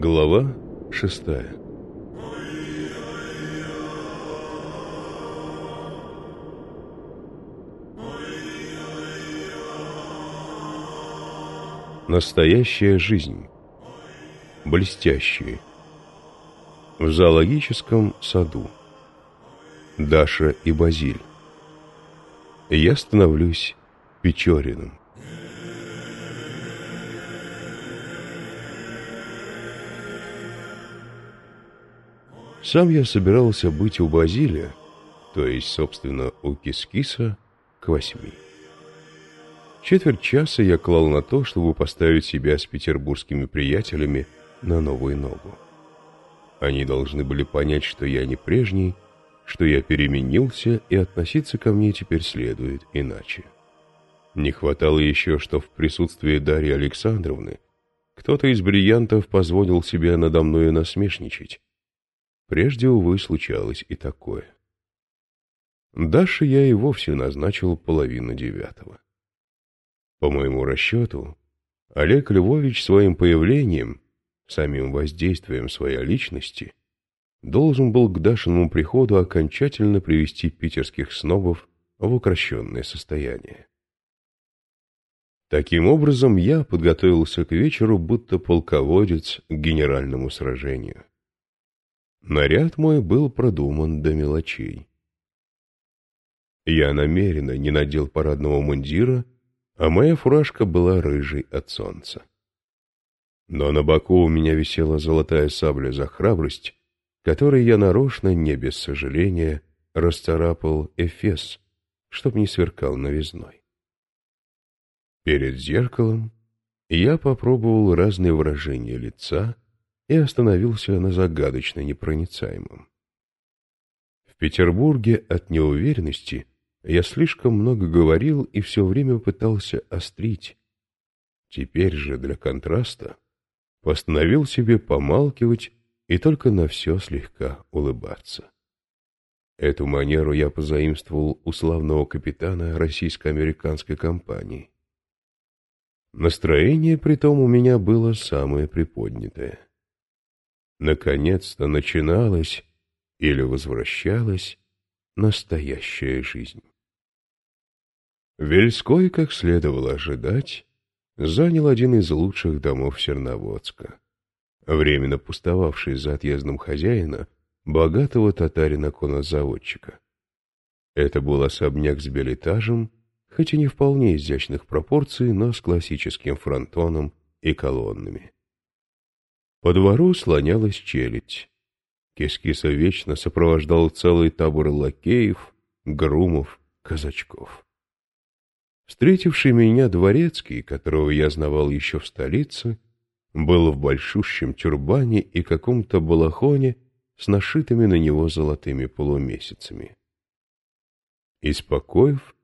Глава шестая Настоящая жизнь. Блестящие. В зоологическом саду. Даша и Базиль. Я становлюсь Печориным. Сам я собирался быть у Базиля, то есть, собственно, у Кискиса, к восьми. Четверть часа я клал на то, чтобы поставить себя с петербургскими приятелями на новую ногу. Они должны были понять, что я не прежний, что я переменился, и относиться ко мне теперь следует иначе. Не хватало еще, что в присутствии Дарьи Александровны кто-то из бриллиантов позволил себе надо мною насмешничать, Прежде, увы, случалось и такое. Даше я и вовсе назначил половину девятого. По моему расчету, Олег Львович своим появлением, самим воздействием своей личности, должен был к Дашиному приходу окончательно привести питерских снобов в укращенное состояние. Таким образом, я подготовился к вечеру, будто полководец к генеральному сражению. Наряд мой был продуман до мелочей. Я намеренно не надел парадного мундира, а моя фуражка была рыжей от солнца. Но на боку у меня висела золотая сабля за храбрость, которой я нарочно, не без сожаления, расцарапал эфес, чтоб не сверкал новизной. Перед зеркалом я попробовал разные выражения лица — и остановился на загадочно непроницаемом. В Петербурге от неуверенности я слишком много говорил и все время пытался острить. Теперь же для контраста постановил себе помалкивать и только на все слегка улыбаться. Эту манеру я позаимствовал у славного капитана российско-американской компании. Настроение при том у меня было самое приподнятое. Наконец-то начиналась или возвращалась настоящая жизнь. Вельской, как следовало ожидать, занял один из лучших домов Серноводска, временно пустовавший за отъездом хозяина, богатого татарина-конозаводчика. Это был особняк с белетажем, хоть и не вполне изящных пропорций, но с классическим фронтоном и колоннами. По двору слонялась челядь. Кискиса вечно сопровождал целый табор лакеев, грумов, казачков. Встретивший меня дворецкий, которого я знавал еще в столице, был в большущем тюрбане и каком-то балахоне с нашитыми на него золотыми полумесяцами. Из покоев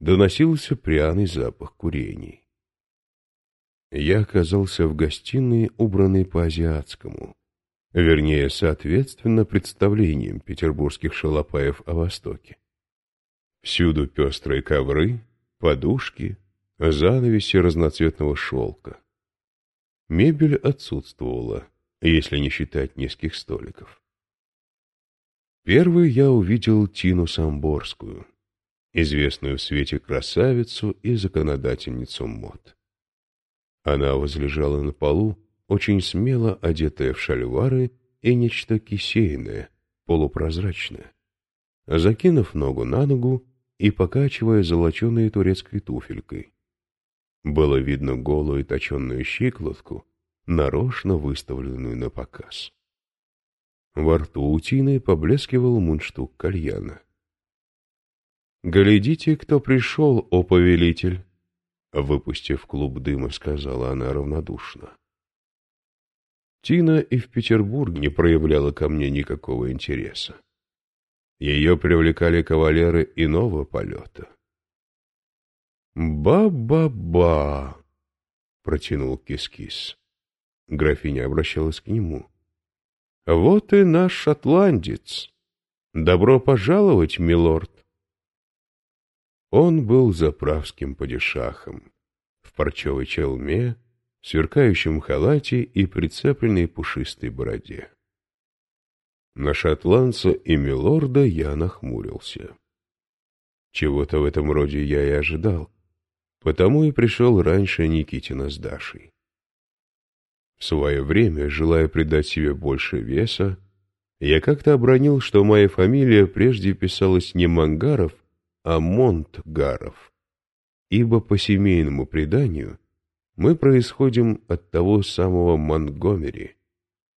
доносился пряный запах курений я оказался в гостиной, убранной по-азиатскому, вернее, соответственно представлениям петербургских шалопаев о Востоке. Всюду пестрые ковры, подушки, занавеси разноцветного шелка. Мебель отсутствовала, если не считать низких столиков. Первый я увидел Тину Самборскую, известную в свете красавицу и законодательницу мод. Она возлежала на полу, очень смело одетая в шальвары и нечто кисейное, полупрозрачное. Закинув ногу на ногу и покачивая золоченой турецкой туфелькой. Было видно голую точенную щиколотку, нарочно выставленную на показ. Во рту у Тины поблескивал мундштук кальяна. «Глядите, кто пришел, о повелитель!» Выпустив клуб дыма, сказала она равнодушно. Тина и в Петербург не проявляла ко мне никакого интереса. Ее привлекали кавалеры иного полета. «Ба-ба-ба!» — протянул кис-кис. Графиня обращалась к нему. «Вот и наш шотландец! Добро пожаловать, милорд!» Он был заправским падишахом, в парчевой челме, сверкающем халате и прицепленной пушистой бороде. На шотландца и милорда я нахмурился. Чего-то в этом роде я и ожидал, потому и пришел раньше Никитина с Дашей. В свое время, желая придать себе больше веса, я как-то обронил, что моя фамилия прежде писалась не Мангаров, а Монтгаров, ибо по семейному преданию мы происходим от того самого Монгомери,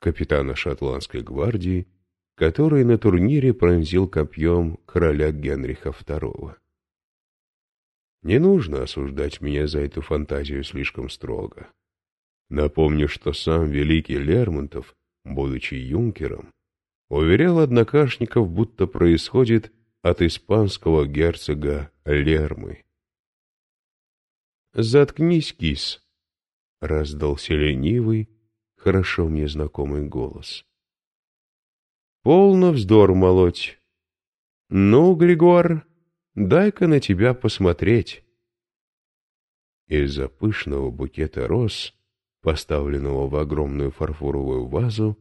капитана шотландской гвардии, который на турнире пронзил копьем короля Генриха II. Не нужно осуждать меня за эту фантазию слишком строго. Напомню, что сам великий Лермонтов, будучи юнкером, уверял однокашников, будто происходит от испанского герцога Лермы. «Заткнись, кис!» — раздался ленивый, хорошо мне знакомый голос. «Полно вздор молоть. Ну, Григор, дай-ка на тебя посмотреть». Из-за пышного букета роз, поставленного в огромную фарфоровую вазу,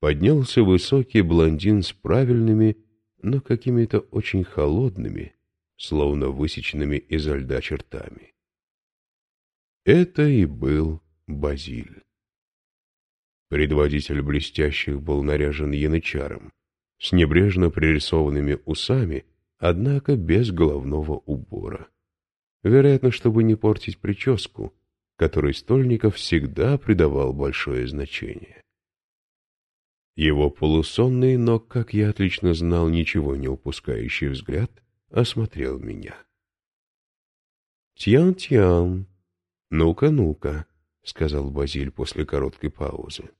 поднялся высокий блондин с правильными, но какими-то очень холодными, словно высеченными изо льда чертами. Это и был Базиль. Предводитель блестящих был наряжен янычаром, с небрежно пририсованными усами, однако без головного убора. Вероятно, чтобы не портить прическу, которой Стольников всегда придавал большое значение. Его полусонный, но, как я отлично знал, ничего не упускающий взгляд, осмотрел меня. «Тьян-тьян, ну-ка, ну-ка», — сказал Базиль после короткой паузы.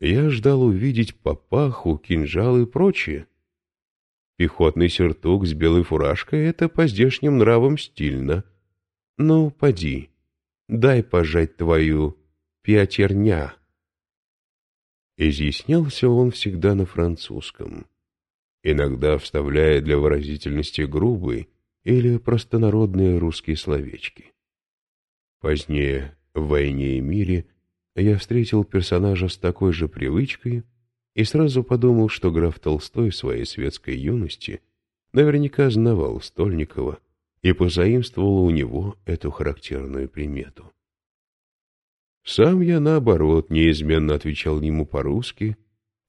Я ждал увидеть папаху, кинжал и прочее. Пехотный сюртук с белой фуражкой — это по здешним нравам стильно. Ну, поди, дай пожать твою пятерня. Изъяснялся он всегда на французском, иногда вставляя для выразительности грубые или простонародные русские словечки. Позднее, в «Войне и мире», я встретил персонажа с такой же привычкой и сразу подумал, что граф Толстой в своей светской юности наверняка знавал Стольникова и позаимствовал у него эту характерную примету. Сам я, наоборот, неизменно отвечал ему по-русски,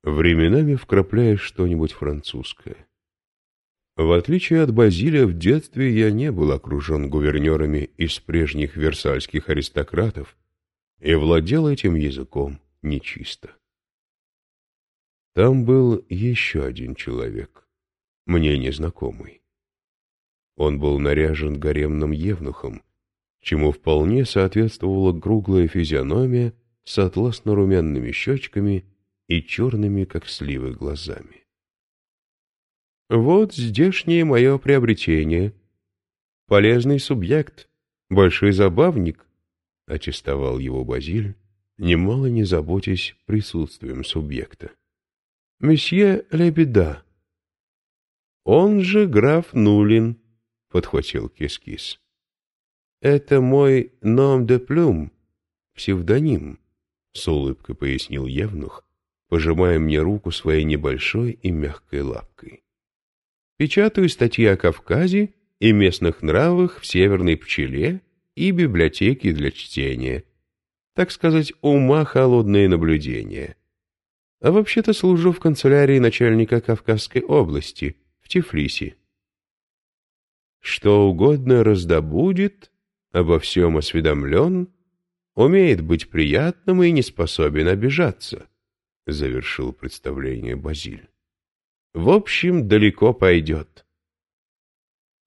временами вкрапляя что-нибудь французское. В отличие от Базилия, в детстве я не был окружен гувернерами из прежних версальских аристократов и владел этим языком нечисто. Там был еще один человек, мне незнакомый. Он был наряжен гаремным евнухом, чему вполне соответствовала круглая физиономия с атласно-румяными щечками и черными, как сливы, глазами. «Вот здешнее мое приобретение. Полезный субъект, большой забавник», — аттестовал его Базиль, немало не заботясь присутствием субъекта. «Месье Лебеда». «Он же граф Нулин», — подхватил Кис-Кис. «Это мой ном де плюм, псевдоним», — с улыбкой пояснил Евнух, пожимая мне руку своей небольшой и мягкой лапкой. «Печатаю статьи о Кавказе и местных нравах в Северной Пчеле и библиотеке для чтения. Так сказать, ума холодные наблюдения. А вообще-то служу в канцелярии начальника Кавказской области, в Тифлисе. Что угодно раздобудет, обо всем осведомлен, умеет быть приятным и не способен обижаться, — завершил представление Базиль. В общем, далеко пойдет.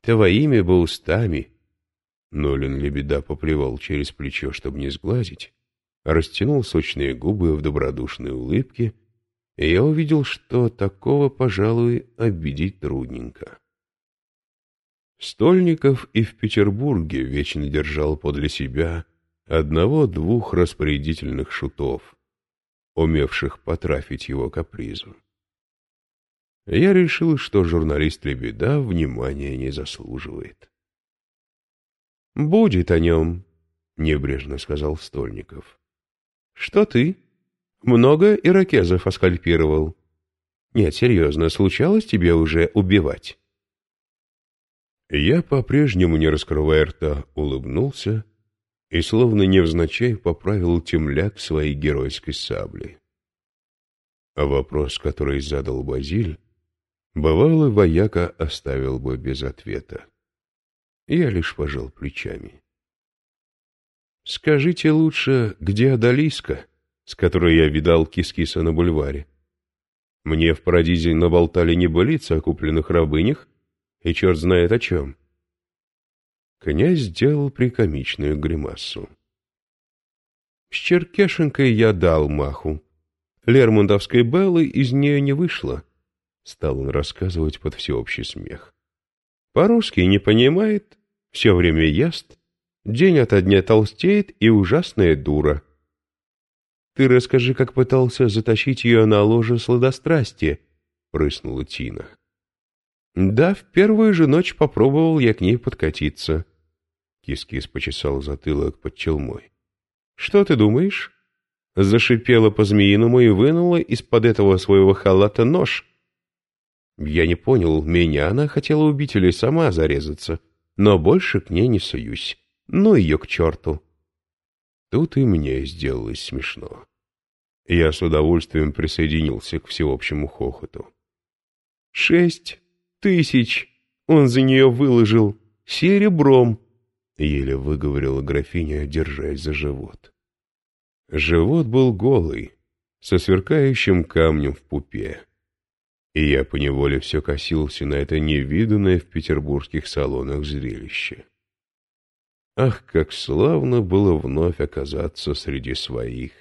Твоими бы устами. Нолин Лебеда поплевал через плечо, чтобы не сглазить, растянул сочные губы в добродушной улыбке, и я увидел, что такого, пожалуй, обидеть трудненько. Стольников и в Петербурге вечно держал подле себя одного-двух распорядительных шутов, умевших потрафить его капризу. Я решил, что журналист Лебеда внимания не заслуживает. «Будет о нем», — небрежно сказал Стольников. Что ты? Много иракезов оскальпировал. Нет, серьезно, случалось тебе уже убивать? Я, по-прежнему не раскрывая рта, улыбнулся и, словно невзначай, поправил темляк своей геройской сабли. А вопрос, который задал Базиль, бывало, вояка оставил бы без ответа. Я лишь пожал плечами. «Скажите лучше, где Адалиска, с которой я видал кис-киса на бульваре? Мне в Парадизе наболтали небылицы о купленных рабынях, и черт знает о чем». Князь сделал прикомичную гримасу. «С Черкешенкой я дал маху. Лермонтовской Беллы из нее не вышло», — стал он рассказывать под всеобщий смех. «По-русски не понимает, все время ест, день ото дня толстеет и ужасная дура. Ты расскажи, как пытался затащить ее на ложе сладострастия, — прыснула Тина. Да, в первую же ночь попробовал я к ней подкатиться. Кис-кис почесал затылок под челмой. Что ты думаешь? Зашипела по-змеиному и вынула из-под этого своего халата нож. Я не понял, меня она хотела убить или сама зарезаться, но больше к ней не суюсь. Ну ее к черту. Тут и мне сделалось смешно. Я с удовольствием присоединился к всеобщему хохоту. «Шесть тысяч он за нее выложил серебром!» — еле выговорила графиня, держась за живот. Живот был голый, со сверкающим камнем в пупе. И я поневоле все косился на это невиданное в петербургских салонах зрелище. Ах, как славно было вновь оказаться среди своих!